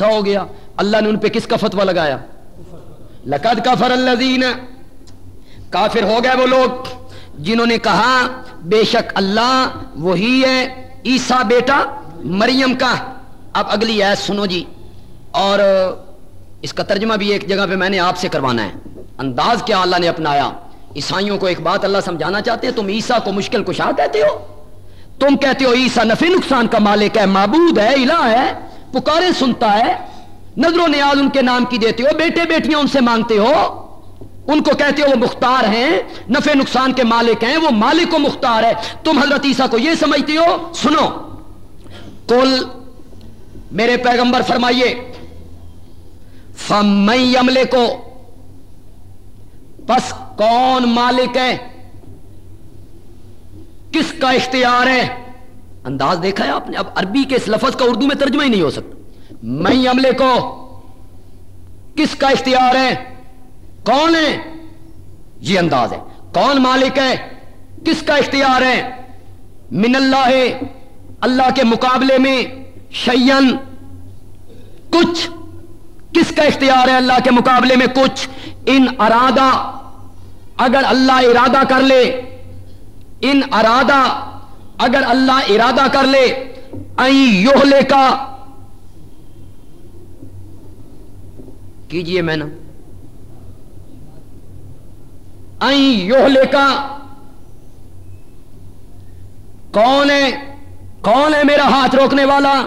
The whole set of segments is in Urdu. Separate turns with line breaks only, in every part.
ایسا ہو گیا۔ اللہ نے ان پہ کس کا فتوا لگایا؟ لقد کفر الذین۔ کافر ہو گئے وہ لوگ جنہوں نے کہا، بے شک اللہ وہی ہے، عیسیٰ بیٹا مریم کا۔ اب اگلی ایس سنو جی۔ اور اس کا ترجمہ بھی ایک جگہ پہ میں نے آپ سے کروانا ہے۔ انداز کیا اللہ نے اپنایا۔ عیسائیوں کو ایک بات اللہ سمجھانا چاہتے ہیں، تم عیسیٰ کو مشکل کشا کہتے ہو۔ تم کہتے ہو، عیسیٰ نفی نقصان کا مالک ہے، معبود ہے، الہ ہے۔ پکارے سنتا ہے، نظر و نیاز ان کے نام کی دیتے ہو، بیٹے بیٹیاں ان سے مانگتے ہو، ان کو کہتے ہو وہ مختار ہیں، نفع نقصان کے مالک ہیں، وہ مالک و مختار ہے۔ تم حضرت عیسیٰ کو یہ سمجھتے ہو؟ سنو۔ کل میرے پیغمبر فرمائیے فمئی عملے کو بس کون مالک ہے؟ کس کا اختیار ہے؟ انداز دیکھا ہے آپ نے؟ اب عربی کے اس لفظ کا اردو میں ترجمہ ہی نہیں ہو سکتا۔ میں عملے کو کس کا اختیار ہے؟ کون ہے؟ یہ انداز ہے۔ کون مالک ہے؟ کس کا اختیار ہے؟ من اللہ ہے اللہ کے مقابلے میں شیئن کچھ۔ کس کا اختیار ہے اللہ کے مقابلے میں کچھ؟ ان ارادہ۔ اگر اللہ ارادہ کر لے، ان ارادہ اگر اللہ ارادہ کر لے یوہلے کا کیجیے میں نا یوہلے کا کون ہے؟ کون ہے میرا ہاتھ روکنے والا؟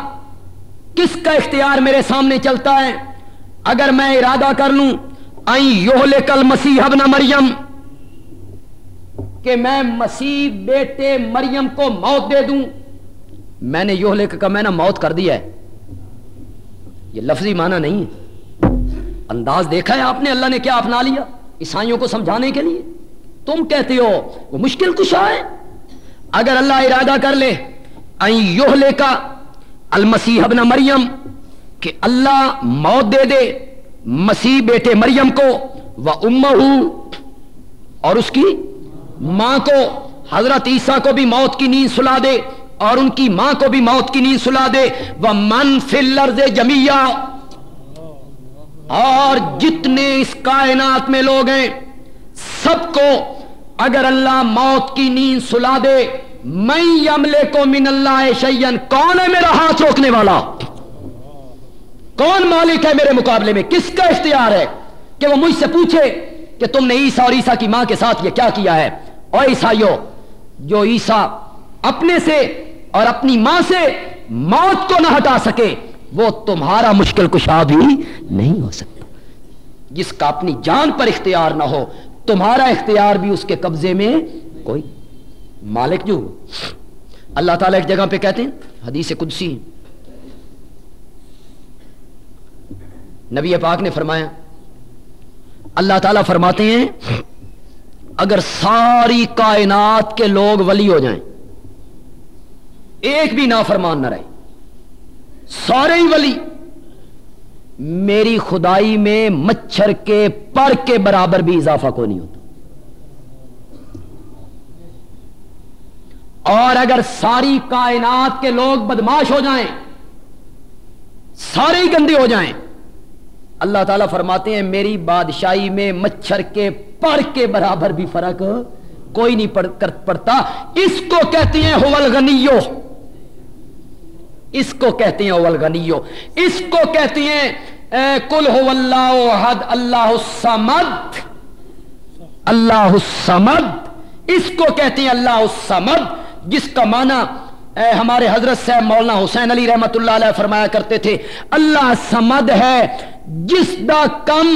کس کا اختیار میرے سامنے چلتا ہے؟ اگر میں ارادہ کر لوں یوہلے کل مسیح ابن مریم۔ کہ میں مسیح بیٹے مریم کو موت دے دوں۔ میں نے یہ لکھ کا میں نے موت کر دیا ہے۔ یہ لفظی معنی نہیں ہے۔ انداز دیکھا ہے آپ نے، اللہ نے کیا اپنا لیا عیسائیوں کو سمجھانے کے لیے؟ تم کہتے ہو، وہ مشکل کشا ہے۔ اگر اللہ ارادہ کر لے یوہ لے کا المسیح ابن مریم کہ اللہ موت دے دے مسیح بیٹے مریم کو وہ ام اور اس کی ماں کو، حضرت عیسیٰ کو بھی موت کی نیند سلا دے اور ان کی ماں کو بھی موت کی نیند سلا دے۔ وہ من فلر جمیا اور جتنے اس کائنات میں لوگ ہیں، سب کو اگر اللہ موت کی نیند سلا دے میں عملے کو من اللہ شیئن کون ہے میرا ہاتھ روکنے والا؟ کون مالک ہے میرے مقابلے میں؟ کس کا اختیار ہے کہ وہ مجھ سے پوچھے کہ تم نے عیسیٰ اور عیسیٰ کی ماں کے ساتھ یہ کیا کیا ہے؟ اور عیسائیوں، جو عیسیٰ اپنے سے اور اپنی ماں سے موت کو نہ ہٹا سکے، وہ تمہارا مشکل کشا بھی نہیں ہو سکتا۔ جس کا اپنی جان پر اختیار نہ ہو، تمہارا اختیار بھی اس کے قبضے میں کوئی۔ مالک جو، اللہ تعالیٰ ایک جگہ پہ کہتے ہیں، حدیث قدسی۔ نبی پاک نے فرمایا، اللہ تعالیٰ فرماتے ہیں اگر ساری کائنات کے لوگ ولی ہو جائیں، ایک بھی نافرمان نہ رہے، سارے ہی ولی، میری خدائی میں مچھر کے پر کے برابر بھی اضافہ کو نہیں ہوتا۔ اور اگر ساری کائنات کے لوگ بدماش ہو جائیں، سارے ہی گندے ہو جائیں اللہ تعالیٰ فرماتے ہیں، میری بادشاہی میں مچھر کے پر کے برابر بھی فرق کوئی نہیں پڑتا۔ اس کو کہتے ہیں ہوول اس کو کہتے ہیں اولغنیو اس کو کہتے ہیں کل ہو اللہ حد اللہ السمد اللہ السمد اس کو کہتے ہیں اللہ السمد جس کا معنی ہمارے حضرت صاحب مولانا حسین علی رحمت اللہ علیہ فرمایا کرتے تھے، اللہ سمد ہے، جس دا کم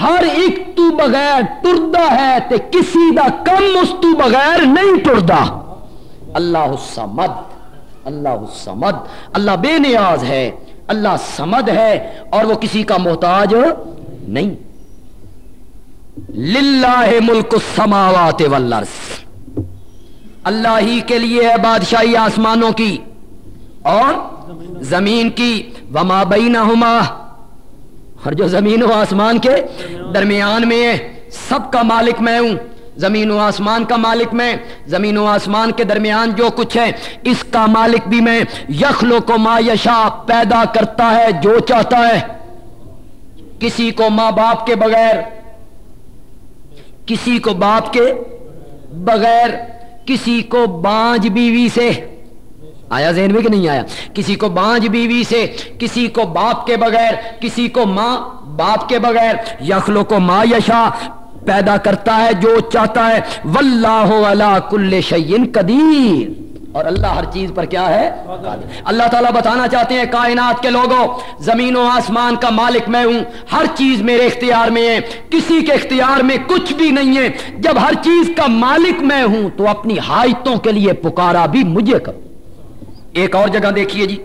ہر ایک تو بغیر ٹردا ہے تے کسی دا کم اس تو بغیر نہیں ٹردا۔ اللہ سمد اللہ سمد، اللہ بے نیاز ہے، اللہ سمد ہے اور وہ کسی کا محتاج نہیں۔ للہ ملک السماوات والارض۔ اللہ ہی کے لیے ہے بادشاہی آسمانوں کی اور زمین کی۔ وما بینہما اور جو زمین و آسمان کے درمیان میں ہے، سب کا مالک میں ہوں۔ زمین و آسمان کا مالک میں، زمین و آسمان کے درمیان جو کچھ ہے، اس کا مالک بھی میں۔ یخلو کو ما یشا پیدا کرتا ہے جو چاہتا ہے۔ کسی کو ماں باپ کے بغیر، کسی کو باپ کے بغیر۔ کسی کو بانج بیوی سے آیا ذہن میں کہ نہیں آیا؟ کسی کو بانج بیوی سے، کسی کو باپ کے بغیر، کسی کو ماں باپ کے بغیر یخلو کو ماں یشا پیدا کرتا ہے جو چاہتا ہے۔ واللہ کل شیئن قدیر۔ اور اللہ ہر چیز پر کیا ہے؟ اللہ تعالیٰ بتانا چاہتے ہیں کائنات کے لوگوں، زمین و آسمان کا مالک میں ہوں، ہر چیز میرے اختیار میں ہے، کسی کے اختیار میں کچھ بھی نہیں ہے۔ جب ہر چیز کا مالک میں ہوں تو اپنی حایتوں کے لیے پکارا بھی مجھے کرو۔ ایک اور جگہ دیکھیے جی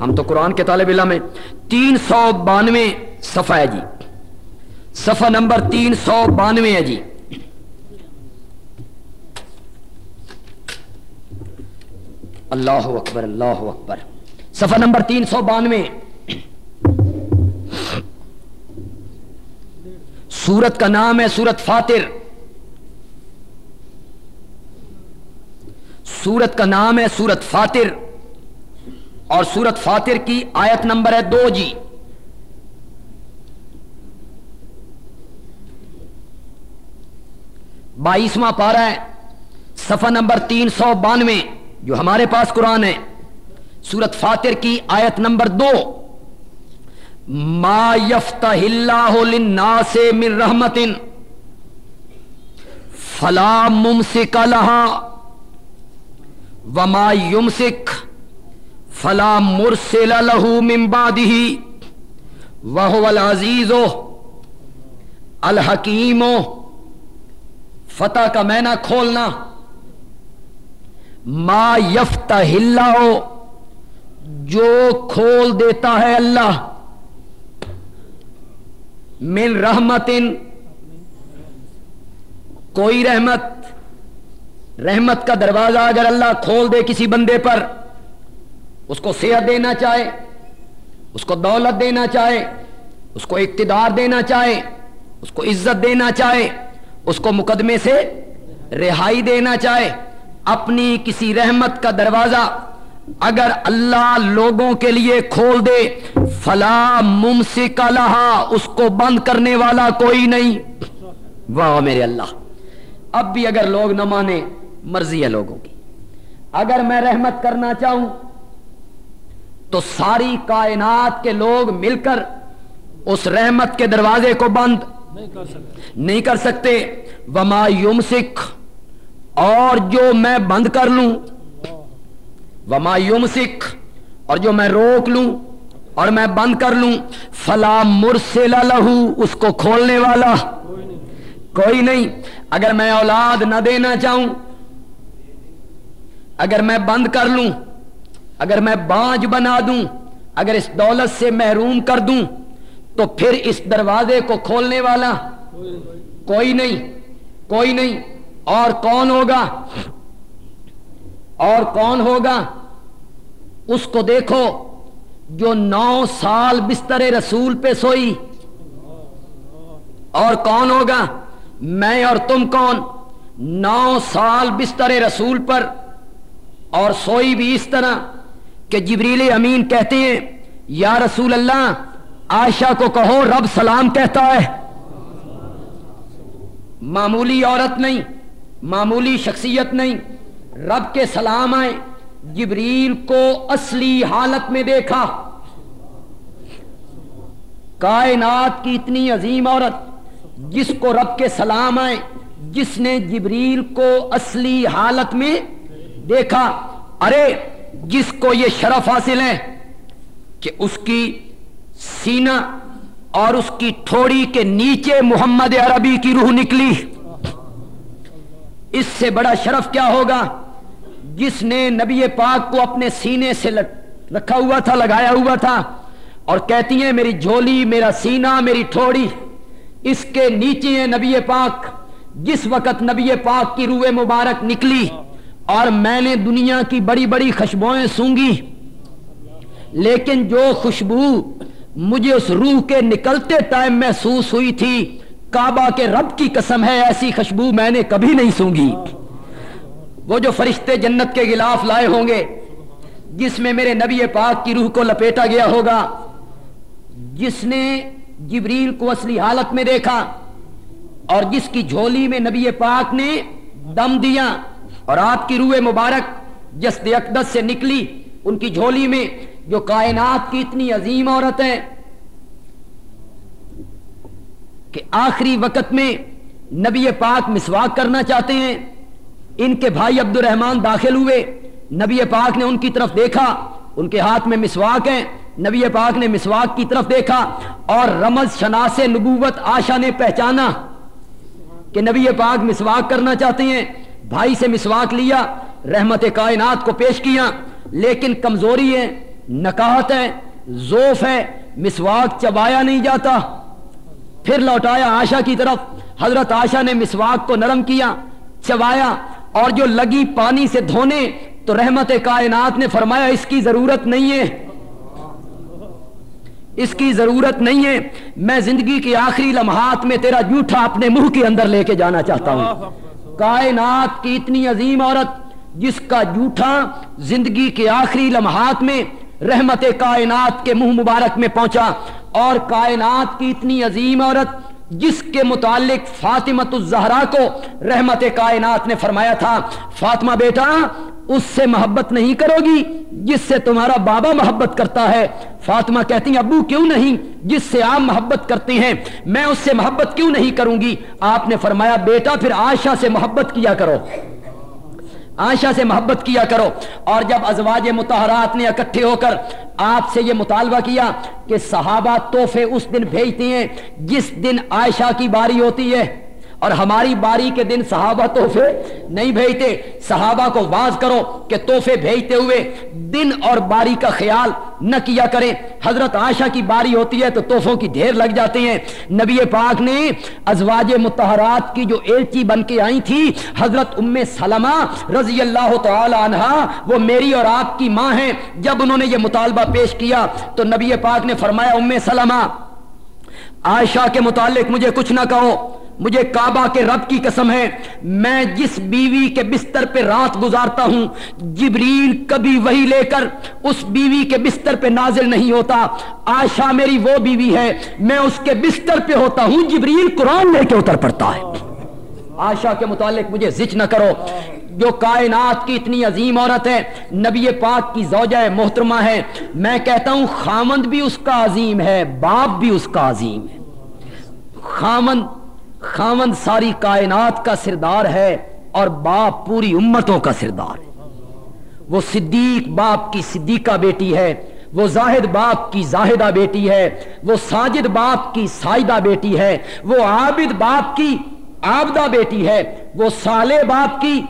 ہم تو قرآن کے طالب علم ہیں۔ تین سو بانوے صفحہ ہے جی۔ صفحہ نمبر تین سو بانوے ہے جی۔ اللہ اکبر اللہ اکبر۔ صفحہ نمبر تین سو بانوے۔ سورت کا نام ہے سورت فاتر۔ سورت کا نام ہے سورت فاتر۔ اور سورت فاتر کی آیت نمبر ہے دو جی۔ بائیسواں پارا ہے، صفحہ نمبر تین سو بانوے۔ جو ہمارے پاس قرآن ہے۔ سورت فاتر کی آیت نمبر دو۔ ما یفتح اللہ للناس من رحمت فلا ممسک لہا وما یمسک فلا مرسل له من بعده وهو العزیز الحکیم فتح کا مینا کھولنا۔ ما یفتح اللہ جو کھول دیتا ہے اللہ، من رحمت، کوئی رحمت رحمت کا دروازہ اگر اللہ کھول دے کسی بندے پر، اس کو صحت دینا چاہے، اس کو دولت دینا چاہے، اس کو اقتدار دینا چاہے، اس کو عزت دینا چاہے، اس کو مقدمے سے رہائی دینا چاہے اپنی کسی رحمت کا دروازہ اگر اللہ لوگوں کے لیے کھول دے، فلا ممسک لہا، اس کو بند کرنے والا کوئی نہیں۔ واہ میرے اللہ، اب بھی اگر لوگ نہ مانے، مرضی ہے لوگوں کی۔ اگر میں رحمت کرنا چاہوں، تو ساری کائنات کے لوگ مل کر اس رحمت کے دروازے کو بند۔ نہیں کر سکتے۔ وما یوم سکھ اور جو میں بند کر لوں، وما یوم سکھ اور جو میں روک لوں اور میں بند کر لوں، فلا مرسل لہو، اس کو کھولنے والا کوئی نہیں۔ اگر میں اولاد نہ دینا چاہوں، اگر میں بند کر لوں، اگر میں بانج بنا دوں، اگر اس دولت سے محروم کر دوں، تو پھر اس دروازے کو کھولنے والا کوئی نہیں کوئی نہیں۔ اور کون ہوگا؟ اور کون ہوگا؟ اس کو دیکھو، جو نو سال بستر رسول پہ سوئی۔ اور کون ہوگا؟ میں اور تم کون؟ نو سال بستر رسول پر۔ اور سوئی بھی اس طرح کہ جبریل امین کہتے ہیں، یا رسول اللہ، عائشہ کو کہو، رب سلام کہتا ہے۔ معمولی عورت نہیں۔ معمولی شخصیت نہیں، رب کے سلام آئے، جبریل کو اصلی حالت میں دیکھا۔ کائنات کی اتنی عظیم عورت جس کو رب کے سلام آئے، جس نے جبریل کو اصلی حالت میں دیکھا۔ ارے، جس کو یہ شرف حاصل ہے کہ اس کی سینہ اور اس کی تھوڑی کے نیچے محمد عربی کی روح نکلی۔ اس سے بڑا شرف کیا ہوگا؟ جس نے نبی پاک کو اپنے سینے سے رکھا ہوا تھا، لگایا ہوا تھا، اور کہتی ہیں، میری جھولی، میرا سینہ میری تھوڑی اس کے نیچے ہیں نبی پاک، جس وقت نبی پاک کی روح مبارک نکلی، اور میں نے دنیا کی بڑی بڑی خوشبوئیں سونگی۔ لیکن جو خوشبو مجھے اس روح کے نکلتے ٹائم محسوس ہوئی تھی کعبہ کے رب کی قسم ہے، ایسی خوشبو میں نے کبھی نہیں سونگی۔ وہ جو فرشتے جنت کے گلاف لائے ہوں گے، جس میں میرے نبی پاک کی روح کو لپیٹا گیا ہوگا، جس نے جبریل کو اصلی حالت میں دیکھا، اور جس کی جھولی میں نبی پاک نے دم دیا، اور آپ کی روح مبارک جس اقدس سے نکلی۔ ان کی جھولی میں جو کائنات کی اتنی عظیم عورت ہے کہ آخری وقت میں نبی پاک مسواک کرنا چاہتے ہیں۔ ان کے بھائی عبد الرحمان داخل ہوئے۔ نبی پاک نے ان کی طرف دیکھا۔ ان کے ہاتھ میں مسواک ہے نبی پاک نے مسواک کی طرف دیکھا۔ اور رمز شناس نبوت آشا نے پہچانا کہ نبی پاک مسواک کرنا چاہتے ہیں۔ بھائی سے مسواک لیا، رحمت کائنات کو پیش کیا۔ لیکن کمزوری ہے، نکاہت ہے زوف ہے۔ مسواک چبایا نہیں جاتا۔ پھر لوٹایا آشا کی طرف۔ حضرت آشا نے مسواک کو نرم کیا، چبایا اور جو لگی پانی سے دھونے، تو رحمت کائنات نے فرمایا، اس کی ضرورت نہیں ہے۔ اس کی ضرورت نہیں ہے۔ میں زندگی کے آخری لمحات میں تیرا جھوٹا اپنے منہ کے اندر لے کے جانا چاہتا ہوں۔ کائنات کی اتنی عظیم عورت، جس کا جھوٹا زندگی کے آخری لمحات میں رحمت کائنات کے منہ مبارک میں پہنچا اور کائنات کی اتنی عظیم عورت جس کے متعلق فاطمت الزہرا کو رحمت کائنات نے فرمایا تھا، فاطمہ بیٹا، اس سے محبت نہیں کرو گی جس سے تمہارا بابا محبت کرتا ہے۔ فاطمہ کہتی ہیں، ابو کیوں نہیں؟ جس سے آپ محبت کرتے ہیں، میں اس سے محبت کیوں نہیں کروں گی؟ آپ نے فرمایا، بیٹا، پھر آشا سے محبت کیا کرو۔ عائشہ سے محبت کیا کرو۔ اور جب ازواج متحرات نے اکٹھے ہو کر آپ سے یہ مطالبہ کیا کہ صحابہ تحفے اس دن بھیجتے ہیں جس دن عائشہ کی باری ہوتی ہے۔ اور ہماری باری کے دن صحابہ تحفے نہیں بھیجتے۔ صحابہ کو واز کرو کہ تحفے بھیجتے ہوئے دن اور باری کا خیال نہ کیا کریں۔ حضرت عائشہ کی باری ہوتی ہے تو تحفوں کی ڈھیر لگ جاتے ہیں۔ نبی پاک نے ازواج متحرات کی جو ایلچی بن کے آئی تھی، حضرت ام سلمہ رضی اللہ تعالی عنہ، وہ میری اور آپ کی ماں ہیں۔ جب انہوں نے یہ مطالبہ پیش کیا تو نبی پاک نے فرمایا، ام سلمہ، عائشہ کے متعلق مجھے کچھ نہ کہو۔ مجھے کعبہ کے رب کی قسم ہے۔ میں جس بیوی کے بستر پہ رات گزارتا ہوں، جبریل کبھی وہی لے کر اس بیوی کے بستر پہ نازل نہیں ہوتا۔ آشا میری وہ بیوی ہے، میں اس کے بستر پہ ہوتا ہوں، جبریل قرآن لے کے اتر پڑتا ہے۔ آشا کے متعلق مجھے زچ نہ کرو۔ جو کائنات کی اتنی عظیم عورت ہے، نبی پاک کی زوجہ محترمہ ہے۔ میں کہتا ہوں، خامند بھی اس کا عظیم ہے، باپ بھی اس کا عظیم ہے۔ خامند خامند ساری کائنات کا سردار ہے اور باپ پوری امتوں کا سردار۔ ہے وہ صدیق باپ کی صدیقہ بیٹی ہے، وہ زاہد باپ کی زاہدہ بیٹی ہے، وہ ساجد باپ کی سائدہ بیٹی ہے، وہ عابد باپ کی آبدہ بیٹی ہے، وہ صالح باپ کی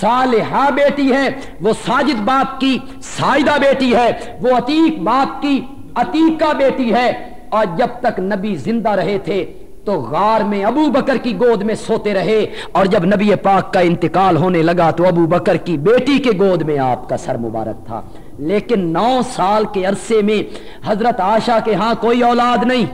صالحہ بیٹی ہے، وہ ساجد باپ کی سائدہ بیٹی ہے، وہ عتیق باپ کی عتیقہ بیٹی ہے۔ اور جب تک نبی زندہ رہے تھے تو غار میں ابو بکر کی گود میں سوتے رہے اور جب نبی پاک کا انتقال ہونے لگا تو ابو بکر کی بیٹی کے گود میں آپ کا سر مبارک تھا۔ لیکن نو سال کے عرصے میں حضرت آشا کے ہاں کوئی اولاد نہیں۔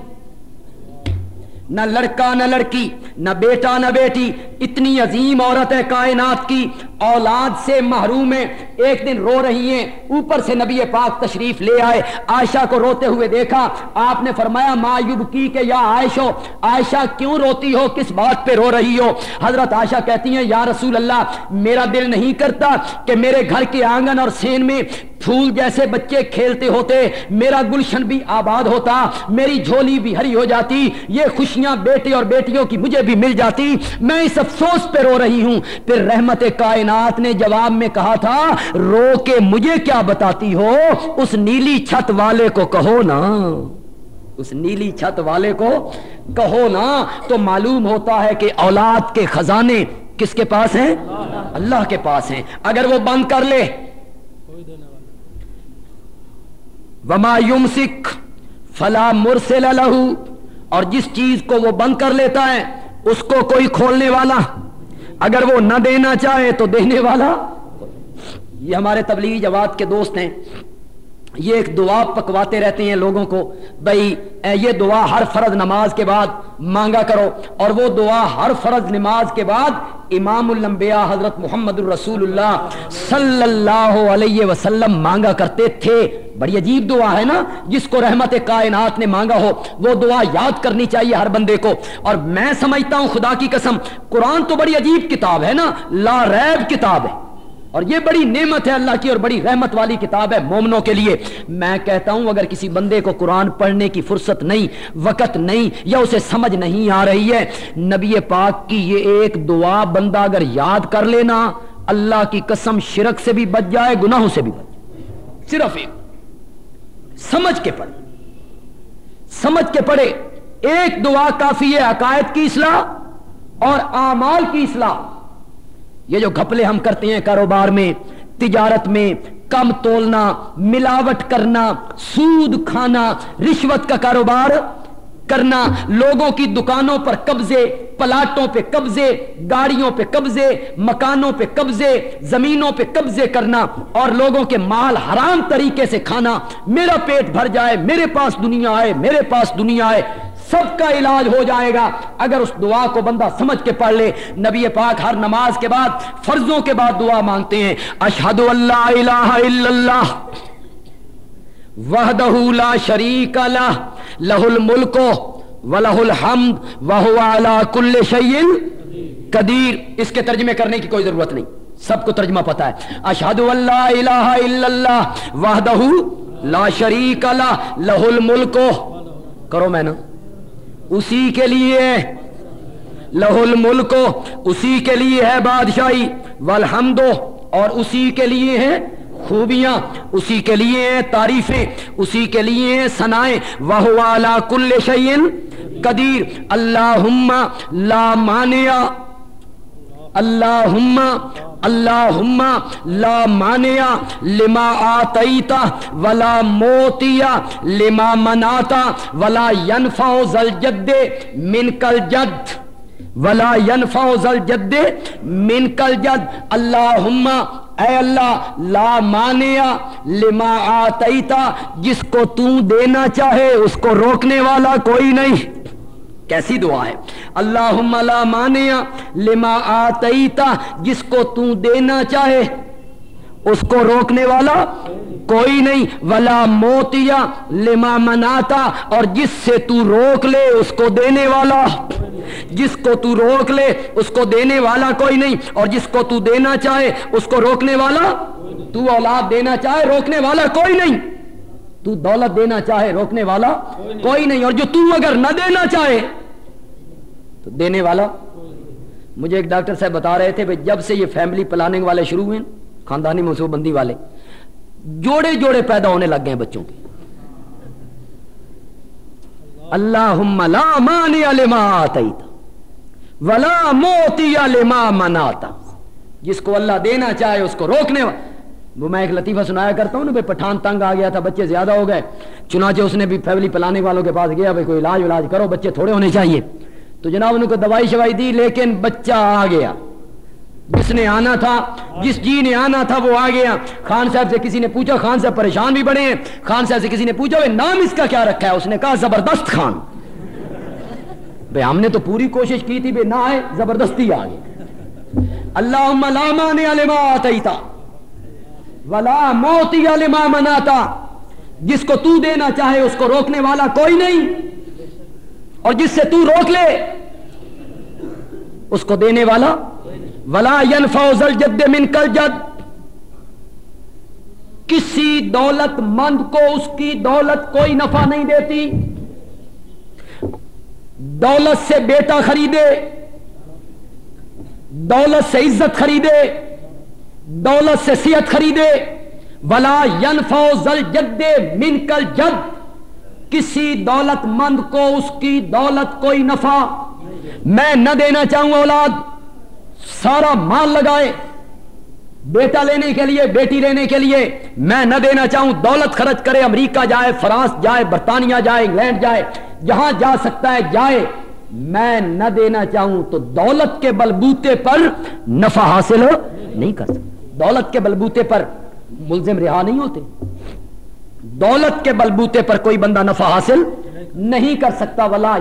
نہ لڑکا، نہ لڑکی، نہ بیٹا، نہ بیٹی۔ اتنی عظیم عورت ہے کائنات کی، اولاد سے محروم ہے ایک دن رو رہی ہیں، اوپر سے نبی پاک تشریف لے آئے، عائشہ کو روتے ہوئے دیکھا، آپ نے فرمایا مایوب کی کہ یا عائشو عائشہ کیوں روتی ہو؟ کس بات پہ رو رہی ہو؟ حضرت عائشہ کہتی ہیں، یا رسول اللہ، میرا دل نہیں کرتا کہ میرے گھر کے آنگن اور سین میں پھول جیسے بچے کھیلتے ہوتے، میرا گلشن بھی آباد ہوتا، میری جھولی بھی ہری ہو جاتی، یہ خوشیاں بیٹے اور بیٹیوں کی مجھے بھی مل جاتی، میں اس افسوس پہ رو رہی ہوں۔ پھر رحمت کائنات نے جواب میں کہا تھا، رو کے مجھے کیا بتاتی ہو؟ اس نیلی چھت والے کو کہو نا۔ اس نیلی چھت والے کو کہو نا۔ تو معلوم ہوتا ہے کہ اولاد کے خزانے کس کے پاس ہیں؟ اللہ کے پاس ہیں۔ اگر وہ بند کر لے۔ وما یمسک فلا مرسل لہو اور جس چیز کو وہ بند کر لیتا ہے اس کو کوئی کھولنے والا اگر وہ نہ دینا چاہے تو دینے والا۔ یہ ہمارے تبلیغی جماعت کے دوست ہیں۔ یہ ایک دعا پکواتے رہتے ہیں لوگوں کو بھائی یہ دعا ہر فرض نماز کے بعد مانگا کرو۔ اور وہ دعا ہر فرض نماز کے بعد امام الانبیاء حضرت محمد الرسول اللہ صلی اللہ علیہ وسلم مانگا کرتے تھے۔ بڑی عجیب دعا ہے نا، جس کو رحمت کائنات نے مانگا ہو۔ وہ دعا یاد کرنی چاہیے ہر بندے کو۔ اور میں سمجھتا ہوں خدا کی قسم، قرآن تو بڑی عجیب کتاب ہے نا، لا ریب کتاب ہے۔ اور یہ بڑی نعمت ہے اللہ کی اور بڑی رحمت والی کتاب ہے مومنوں کے لیے۔ میں کہتا ہوں، اگر کسی بندے کو قرآن پڑھنے کی فرصت نہیں، وقت نہیں یا اسے سمجھ نہیں آ رہی ہے، نبی پاک کی یہ ایک دعا بندہ اگر یاد کر لینا، اللہ کی قسم شرک سے بھی بچ جائے، گناہوں سے بھی بچ جائے۔ صرف ایک۔ سمجھ کے پڑھے۔ سمجھ کے پڑھے۔ ایک دعا کافی ہے، عقائد کی اصلاح اور اعمال کی اصلاح۔ یہ جو گھپلے ہم کرتے ہیں کاروبار میں، تجارت میں، کم تولنا، ملاوٹ کرنا، سود کھانا، رشوت کا کاروبار کرنا، لوگوں کی دکانوں پر قبضے، پلاٹوں پہ قبضے، گاڑیوں پہ قبضے، مکانوں پہ قبضے، زمینوں پہ قبضے کرنا اور لوگوں کے مال حرام طریقے سے کھانا، میرا پیٹ بھر جائے، میرے پاس دنیا آئے، میرے پاس دنیا آئے۔ سب کا علاج ہو جائے گا۔ اگر اس دعا کو بندہ سمجھ کے پڑھ لے، نبی پاک ہر نماز کے بعد فرضوں کے بعد دعا مانگتے ہیں۔ اشہد اللہ الہ الا اللہ، وحدہ لا شریک لہ لہ الملک ولہ الحمد وہو علی کل شیء قدیر۔ اس کے ترجمے کرنے کی کوئی ضرورت نہیں، سب کو ترجمہ پتا ہے۔ اشہد اللہ الہ الا اللہ، وحدہ لا شریک لہ لہ الملک۔ کرو میں نا۔ اسی کے لیے لہ الملک اسی کے لیے ہے بادشاہی۔ والحمد اور اسی کے لیے ہے خوبیاں۔ اسی کے لیے ہیں تعریفیں۔ اسی کے لیے ہیں سنائیں۔ وہ والا کل شعین قدیر اللہ لا مانیا اللہ اللہ لا مانیا لما آتیتا ولا موتیا لما مناتا ولا ینفع ذل جد من کل جد ولا ینفع ذل جد من کل جد اللہم اے اللہ لا مانیا لما آتیتا جس کو تو دینا چاہے اس کو روکنے والا کوئی نہیں کیسی دعا ہے؟ اللہ لا مانیا لما آتیتا جس کو تو دینا چاہے، اس کو روکنے والا کوئی نہیں، ولا موتیا لما مناتا، اور جس سے تو روک لے، اس کو دینے والا۔ جس کو تو روک لے، اس کو دینے والا کوئی نہیں، اور جس کو تو دینا چاہے، اس کو روکنے والا۔ تو اولاد دینا چاہے، روکنے والا کوئی نہیں۔ تو دولت دینا چاہے روکنے والا کوئی نہیں۔ اور جو تو اگر نہ دینا چاہے تو دینے والا۔ مجھے ایک ڈاکٹر صاحب بتا رہے تھے جب سے یہ فیملی پلاننگ والے شروع ہوئے خاندانی منصوبہ بندی والے جوڑے جوڑے پیدا ہونے لگ گئے بچوں کے۔ اللہ۔ ولا موتی مناتا۔ جس کو اللہ دینا چاہے اس کو روکنے والا۔ وہ میں ایک لطیفہ سنایا کرتا ہوں نا بھائی پٹھان تنگ آ گیا تھا، بچے زیادہ ہو گئے۔ چنانچہ اس نے بھی فیملی پلانے والوں کے پاس گیا بھائی کوئی علاج ولاج کرو، بچے تھوڑے ہونے چاہیے۔ تو جناب ان کو دوائی شوائی دی، لیکن بچہ آ گیا۔ جس نے آنا تھا، جس جی نے آنا تھا، وہ آ گیا۔ خان صاحب سے کسی نے پوچھا، خان صاحب پریشان بھی بڑے ہیں۔ خان صاحب سے کسی نے پوچھا نام اس کا کیا رکھا ہے؟ اس نے کہا، زبردست خان۔ بھائی ہم نے تو پوری کوشش کی تھی بھائی نہ آئے، زبردستی آ گئی۔ اللہ ولا موتی علما مناتا جس کو تو دینا چاہے اس کو روکنے والا کوئی نہیں اور جس سے تو روک لے اس کو دینے والا ولا فوزل جد من کل جد کسی دولت مند کو اس کی دولت کوئی نفع نہیں دیتی دولت سے بیٹا خریدے دولت سے عزت خریدے دولت سے صحت خریدے، ولا ین فوزل جد من کل جد کسی دولت مند کو اس کی دولت کوئی نفع میں نہ دینا چاہوں اولاد۔ سارا مال لگائے، بیٹا لینے کے لیے، بیٹی لینے کے لیے میں نہ دینا چاہوں۔ دولت خرچ کرے، امریکہ جائے، فرانس جائے، برطانیہ جائے، انگلینڈ جائے، جہاں جا سکتا ہے جائے۔ میں نہ دینا چاہوں تو دولت کے بلبوتے پر نفع حاصل نہیں کر سکتا۔ دولت کے بلبوتے پر ملزم رہا نہیں ہوتے۔ دولت کے بلبوتے پر کوئی بندہ نفع حاصل نہیں کر سکتا۔ ولا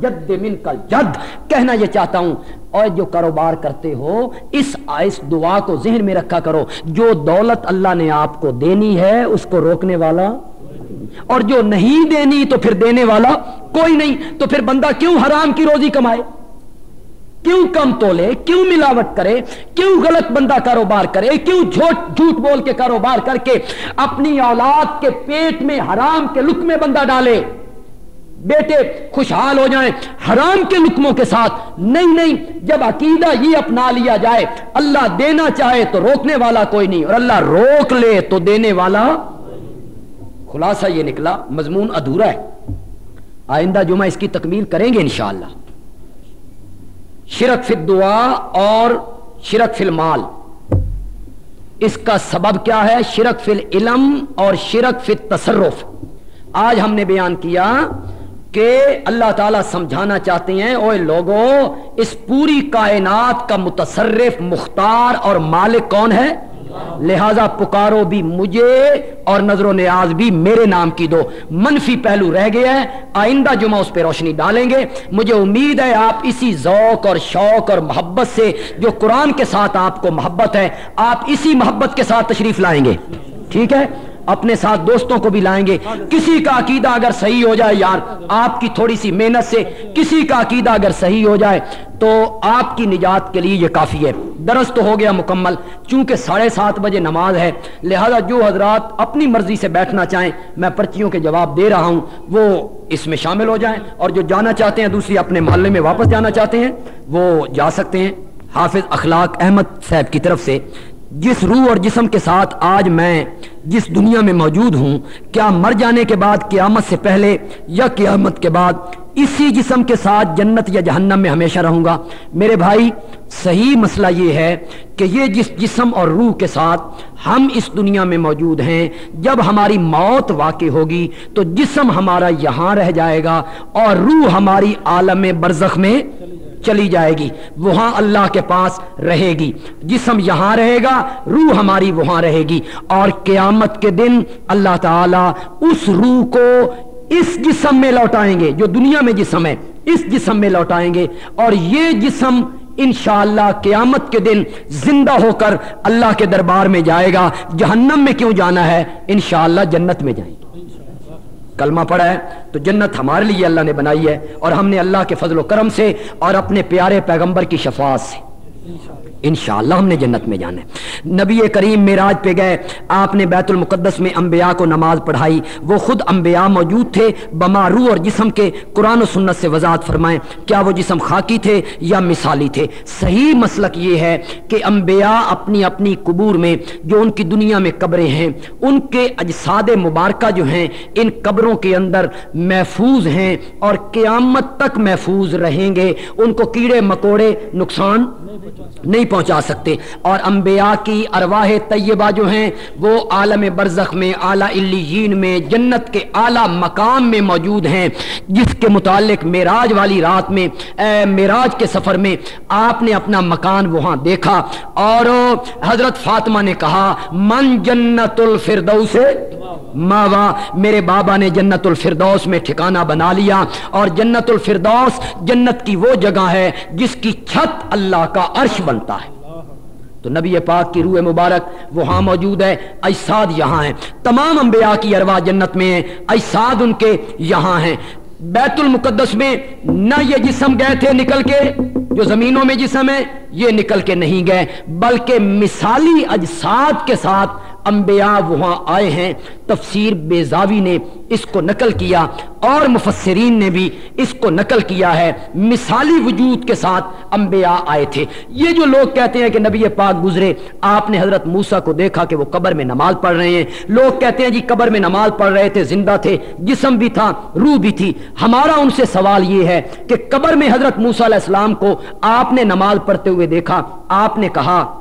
جد من کا جد کہنا یہ چاہتا ہوں اور جو کاروبار کرتے ہو، اس اس دعا کو ذہن میں رکھا کرو۔ جو دولت اللہ نے آپ کو دینی ہے، اس کو روکنے والا اور جو نہیں دینی تو پھر دینے والا کوئی نہیں۔ تو پھر بندہ کیوں حرام کی روزی کمائے؟ کیوں کم تولے؟ کیوں ملاوٹ کرے؟ کیوں غلط بندہ کاروبار کرے؟ کیوں جھوٹ جھوٹ بول کے کاروبار کر کے اپنی اولاد کے پیٹ میں حرام کے لکمے بندہ ڈالے؟ بیٹے، خوشحال ہو جائیں حرام کے لکموں کے ساتھ۔ نہیں نہیں، جب عقیدہ یہ اپنا لیا جائے، اللہ دینا چاہے تو روکنے والا کوئی نہیں، اور اللہ روک لے تو دینے والا خلاصہ یہ نکلا، مضمون ادھورا ہے۔ آئندہ جمعہ اس کی تکمیل کریں گے انشاءاللہ۔ شرک فی دعا اور شرک فی المال۔ اس کا سبب کیا ہے؟ شرک فی العلم اور شرک فی تصرف آج ہم نے بیان کیا کہ اللہ تعالیٰ سمجھانا چاہتے ہیں اوے لوگوں اس پوری کائنات کا متصرف، مختار اور مالک کون ہے؟ لہذا پکارو بھی مجھے اور نظر و نیاز بھی میرے نام کی دو۔ منفی پہلو رہ گیا ہے آئندہ جمعہ اس پہ روشنی ڈالیں گے۔ مجھے امید ہے آپ اسی ذوق اور شوق اور محبت سے جو قرآن کے ساتھ آپ کو محبت ہے، آپ اسی محبت کے ساتھ تشریف لائیں گے۔ ٹھیک ہے؟ اپنے ساتھ دوستوں کو بھی لائیں گے۔ کسی کا عقیدہ اگر صحیح ہو جائے یار، آپ کی تھوڑی سی محنت سے کسی کا عقیدہ اگر صحیح ہو جائے، تو آپ کی نجات کے لیے یہ کافی ہے۔ درست ہو گیا مکمل۔ چونکہ ساڑھے سات بجے نماز ہے، لہذا جو حضرات اپنی مرضی سے بیٹھنا چاہیں، میں پرچیوں کے جواب دے رہا ہوں۔ وہ اس میں شامل ہو جائیں اور جو جانا چاہتے ہیں، دوسری اپنے محلے میں واپس جانا چاہتے ہیں، وہ جا سکتے ہیں۔ حافظ اخلاق احمد صاحب کی طرف سے۔ جس روح اور جسم کے ساتھ آج میں جس دنیا میں موجود ہوں، کیا مر جانے کے بعد، قیامت سے پہلے یا قیامت کے بعد، اسی جسم کے ساتھ جنت یا جہنم میں ہمیشہ رہوں گا؟ میرے بھائی، صحیح مسئلہ یہ ہے کہ یہ جس جسم اور روح کے ساتھ ہم اس دنیا میں موجود ہیں، جب ہماری موت واقع ہوگی تو جسم ہمارا یہاں رہ جائے گا اور روح ہماری عالم برزخ میں چلی جائے گی، وہاں اللہ کے پاس رہے گی۔ جسم یہاں رہے گا، روح ہماری وہاں رہے گی۔ اور قیامت کے دن اللہ تعالیٰ اس روح کو اس جسم میں لوٹائیں گے، جو دنیا میں جسم ہے، اس جسم میں لوٹائیں گے۔ اور یہ جسم انشاءاللہ قیامت کے دن زندہ ہو کر اللہ کے دربار میں جائے گا۔ جہنم میں کیوں جانا ہے؟ انشاءاللہ جنت میں جائیں۔ گے کلمہ پڑھا ہے، تو جنت ہمارے لیے اللہ نے بنائی ہے اور ہم نے اللہ کے فضل و کرم سے اور اپنے پیارے پیغمبر کی شفاعت سے۔ انشاءاللہ ہم نے جنت میں جانا ہے۔ نبی کریم معراج پہ گئے، آپ نے بیت المقدس میں انبیاء کو نماز پڑھائی۔ وہ خود انبیاء موجود تھے، بما روح اور جسم کے قرآن و سنت سے وضاحت فرمائیں۔ کیا وہ جسم خاکی تھے یا مثالی تھے؟ صحیح مسلک یہ ہے کہ انبیاء اپنی اپنی قبور میں جو ان کی دنیا میں قبریں ہیں، ان کے اجساد مبارکہ جو ہیں، ان قبروں کے اندر محفوظ ہیں اور قیامت تک محفوظ رہیں گے۔ ان کو کیڑے، مکوڑے نقصان نہیں نہیں پہنچا سکتے۔ اور انبیاء کی ارواح طیبہ جو ہیں، وہ عالم برزخ میں، اعلیٰ علیین میں، جنت کے اعلیٰ مقام میں موجود ہیں۔ جس کے متعلق معراج والی رات میں معراج کے سفر میں آپ نے اپنا مکان وہاں دیکھا۔ اور حضرت فاطمہ نے کہا، من جنت الفردوس ماوا میرے بابا نے جنت الفردوس میں ٹھکانہ بنا لیا اور جنت الفردوس جنت کی وہ جگہ ہے جس کی چھت اللہ کا عرش بنتا ہے۔ تو نبی پاک کی روح مبارک وہاں موجود ہے اجساد یہاں ہیں تمام انبیاء کی اروا جنت میں ہیں اجساد ان کے یہاں ہیں۔ بیت المقدس میں نہ یہ جسم گئے تھے نکل کے، جو زمینوں میں جسم ہے، یہ نکل کے نہیں گئے، بلکہ مثالی اجساد کے ساتھ انبیاء وہاں آئے ہیں۔ تفسیر بیزاوی نے اس کو نقل کیا اور مفسرین نے بھی اس کو نقل کیا ہے۔ مثالی وجود کے ساتھ انبیاء آئے تھے۔ یہ جو لوگ کہتے ہیں کہ نبی پاک گزرے، آپ نے حضرت موسیٰ کو دیکھا کہ وہ قبر میں نماز پڑھ رہے ہیں۔ لوگ کہتے ہیں جی قبر میں نماز پڑھ رہے تھے، زندہ تھے، جسم بھی تھا، روح بھی تھی۔ ہمارا ان سے سوال یہ ہے کہ قبر میں حضرت موسیٰ علیہ السلام کو آپ نے نماز پڑھتے ہوئے دیکھا، آپ نے کہا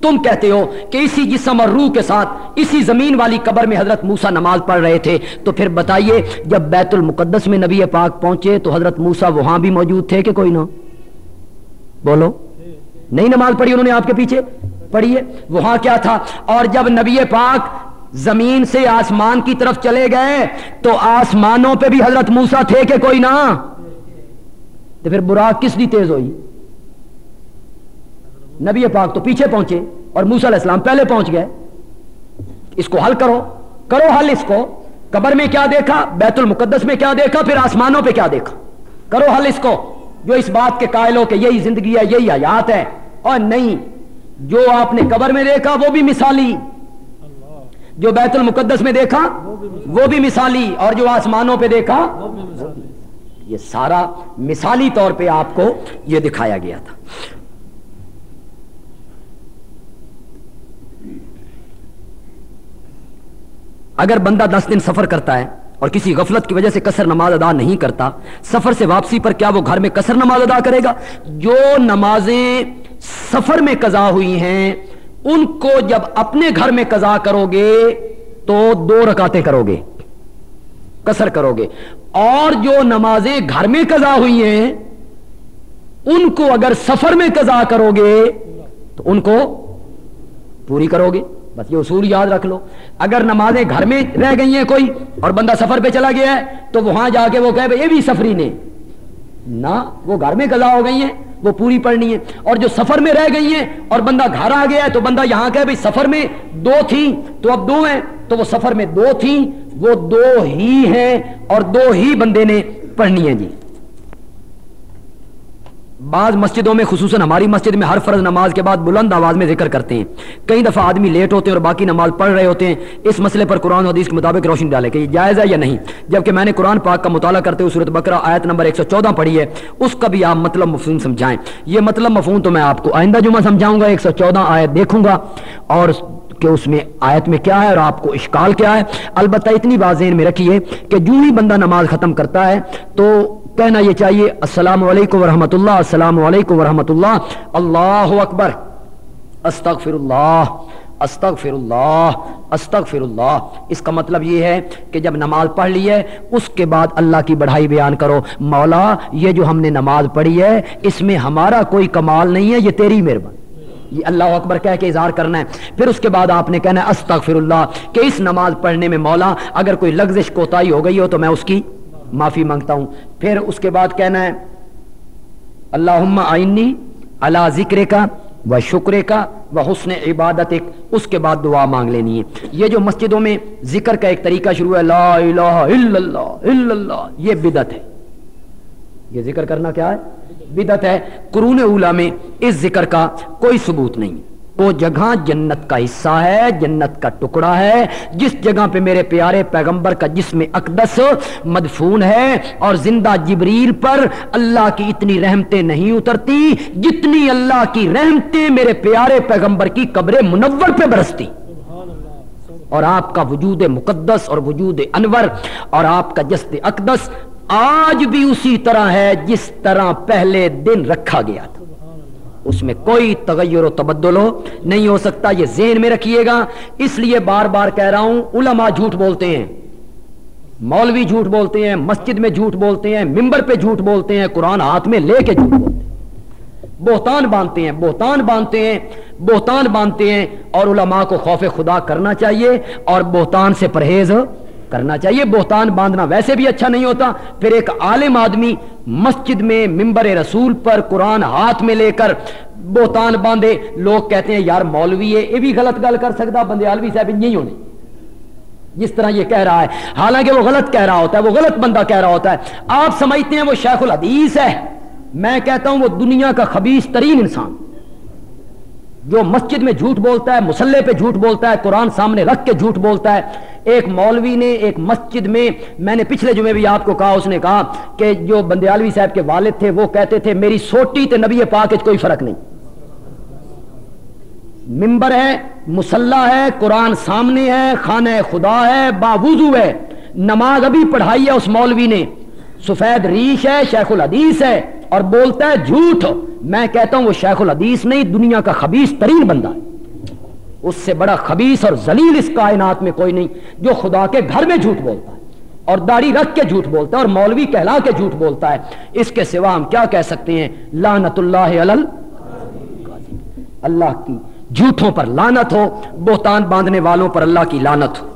تم کہتے ہو کہ اسی جسم اور روح کے ساتھ اسی زمین والی قبر میں حضرت موسا نماز پڑھ رہے تھے۔ تو پھر بتائیے، جب بیت المقدس میں نبی پاک پہنچے تو حضرت موسا وہاں بھی موجود تھے کہ کوئی نہ؟ بولو۔ نہیں نماز پڑھی انہوں نے آپ کے پیچھے؟ پڑھی ہے وہاں کیا تھا؟ اور جب نبی پاک زمین سے آسمان کی طرف چلے گئے تو آسمانوں پہ بھی حضرت موسا تھے کہ کوئی نہ؟ تو پھر برا کس لی تیز ہوئی؟ نبی پاک تو پیچھے پہنچے اور موسا علیہ السلام پہلے پہنچ گئے۔ اس کو حل کرو کرو حل اس کو۔ قبر میں کیا دیکھا؟ بیت المقدس میں کیا دیکھا؟ پھر آسمانوں پہ کیا دیکھا؟ کرو حل اس کو۔ جو اس بات کے قائل ہو کہ یہی زندگی ہے، یہی حیات ہے۔ اور نہیں، جو آپ نے قبر میں دیکھا، وہ بھی مثالی۔ جو بیت المقدس میں دیکھا، وہ بھی مثالی۔ اور جو آسمانوں پہ دیکھا، یہ سارا مثالی طور پہ آپ کو یہ دکھایا گیا تھا۔ اگر بندہ دس دن سفر کرتا ہے اور کسی غفلت کی وجہ سے کسر نماز ادا نہیں کرتا، سفر سے واپسی پر کیا وہ گھر میں کسر نماز ادا کرے گا؟ جو نمازیں سفر میں قضا ہوئی ہیں، ان کو جب اپنے گھر میں قضا کرو گے تو دو رکاتے کرو گے، کسر کرو گے۔ اور جو نمازیں گھر میں قضا ہوئی ہیں، ان کو اگر سفر میں قضا کرو گے تو ان کو پوری کرو گے۔ بس یہ اصول یاد رکھ لو۔ اگر نمازیں گھر میں رہ گئی ہیں کوئی اور بندہ سفر پہ چلا گیا ہے، تو وہاں جا کے وہ کہ یہ بھی سفری نے۔ نہ، وہ گھر میں قضا ہو گئی ہیں، وہ پوری پڑھنی ہے اور جو سفر میں رہ گئی ہیں اور بندہ گھر آ گیا ہے، تو بندہ یہاں کہ سفر میں دو تھیں، تو اب دو ہیں۔ تو وہ سفر میں دو تھیں، وہ دو ہی ہیں اور دو ہی بندے نے پڑھنی ہے جی۔ بعض مسجدوں میں خصوصاً ہماری مسجد میں ہر فرض نماز کے بعد بلند آواز میں ذکر کرتے ہیں۔ کئی دفعہ آدمی لیٹ ہوتے ہیں اور باقی نماز پڑھ رہے ہوتے ہیں۔ اس مسئلے پر قرآن حدیث کے مطابق روشنی ڈالے کہ یہ جائز ہے یا نہیں۔ جبکہ میں نے قرآن پاک کا مطالعہ کرتے ہوئے صورت بکرا آیت نمبر 114 پڑھی ہے۔ اس کا بھی آپ مطلب مفہوم سمجھائیں۔ یہ مطلب مفہوم تو میں آپ کو آئندہ جمعہ سمجھاؤں گا 114 آیت دیکھوں گا۔ اور کہ اس میں آیت میں کیا ہے اور آپ کو اشکال کیا ہے۔ البتہ اتنی بات ذہن میں رکھیے کہ جو ہی بندہ نماز ختم کرتا ہے تو کہنا یہ چاہیے، السلام علیکم ورحمۃ اللہ، السلام علیکم ورحمۃ اللہ اللہ اکبر، استغفر اللہ استغفر اللہ استغفر اللہ۔ اس کا مطلب یہ ہے کہ جب نماز پڑھ لی ہے، اس کے بعد اللہ کی بڑھائی بیان کرو۔ مولا، یہ جو ہم نے نماز پڑھی ہے، اس میں ہمارا کوئی کمال نہیں ہے، یہ تیری مہربانی۔ یہ اللہ اکبر کہہ کے اظہار کرنا ہے۔ پھر اس کے بعد آپ نے کہنا ہے، استغفر اللہ، کہ اس نماز پڑھنے میں مولا، اگر کوئی لغزش کوتاہی ہو گئی ہو تو میں اس کی معافی مانگتا ہوں۔ پھر اس کے بعد کہنا ہے اللہ آئینی اللہ ذکر کا و شکر کا و حسن عبادت اس کے بعد دعا مانگ لینی ہے۔ یہ جو مسجدوں میں ذکر کا ایک طریقہ شروع ہے، لا الہ الا اللہ الا اللہ، یہ بدت ہے۔ یہ ذکر کرنا کیا ہے؟ بدت ہے۔ قرون اولا میں اس ذکر کا کوئی ثبوت نہیں۔ وہ جگہ جنت کا حصہ ہے، جنت کا ٹکڑا ہے۔ جس جگہ پہ میرے پیارے پیغمبر کا جسم اقدس مدفون ہے اور زندہ جبریل پر اللہ کی اتنی رحمتیں نہیں اترتی، جتنی اللہ کی رحمتیں میرے پیارے پیغمبر کی قبر منور پہ برستی۔ اور آپ کا وجود مقدس اور وجود انور اور آپ کا جسد اقدس آج بھی اسی طرح ہے جس طرح پہلے دن رکھا گیا تھا۔ اس میں کوئی تغیر و تبدل ہو نہیں ہو سکتا، یہ ذہن میں رکھیے گا۔ اس لیے بار بار کہہ رہا ہوں، علماء جھوٹ بولتے ہیں، مولوی جھوٹ بولتے ہیں، مسجد میں جھوٹ بولتے ہیں، ممبر پہ جھوٹ بولتے ہیں، قرآن ہاتھ میں لے کے جھوٹ بولتے ہیں۔ بہتان باندھتے ہیں، بہتان باندھتے ہیں، بہتان باندھتے ہیں اور علماء کو خوف خدا کرنا چاہیے اور بہتان سے پرہیز کرنا چاہیے۔ بہتان باندھنا ویسے بھی اچھا نہیں ہوتا۔ پھر ایک عالم آدمی مسجد میں ممبر رسول پر قرآن ہاتھ میں لے کر بہتان باندھے۔ لوگ کہتے ہیں، یار مولوی ہے، یہ بھی غلط گل کر سکتا، بندے صاحب نہیں ہونے۔ جس طرح یہ کہہ رہا ہے، حالانکہ وہ غلط کہہ رہا ہوتا ہے، وہ غلط بندہ کہہ رہا ہوتا ہے۔ آپ سمجھتے ہیں وہ شیخ الحدیث ہے۔ میں کہتا ہوں وہ دنیا کا خبیص ترین انسان۔ جو مسجد میں جھوٹ بولتا ہے، مسلح پہ جھوٹ بولتا ہے، قرآن سامنے رکھ کے جھوٹ بولتا ہے۔ ایک مولوی نے ایک مسجد میں میں نے پچھلے جمعے بھی آپ کو کہا، اس نے کہا کہ جو بندیالوی صاحب کے والد تھے، وہ کہتے تھے، میری سوٹی تے نبی پاک کوئی فرق نہیں۔ ممبر ہے، مسلح ہے، قرآن سامنے ہے، خانہ خدا ہے، باوضو ہے۔ نماز ابھی پڑھائی ہے اس مولوی نے۔ سفید ریش ہے، شیخ الحدیث ہے۔ اور بولتا ہے جھوٹ. میں کہتا ہوں وہ شیخ الحدیث نہیں، دنیا کا خبیص ترین بندہ ہے. اس سے بڑا خبیص اور ذلیل اس کائنات میں کوئی نہیں، جو خدا کے گھر میں جھوٹ بولتا ہے اور داڑھی رکھ کے جھوٹ بولتا ہے اور مولوی کہلا کے جھوٹ بولتا ہے. اس کے سوا ہم کیا کہہ سکتے ہیں؟ لانت اللہ اللہ کی جھوٹوں پر لانت ہو، بہتان باندھنے والوں پر اللہ کی لانت ہو.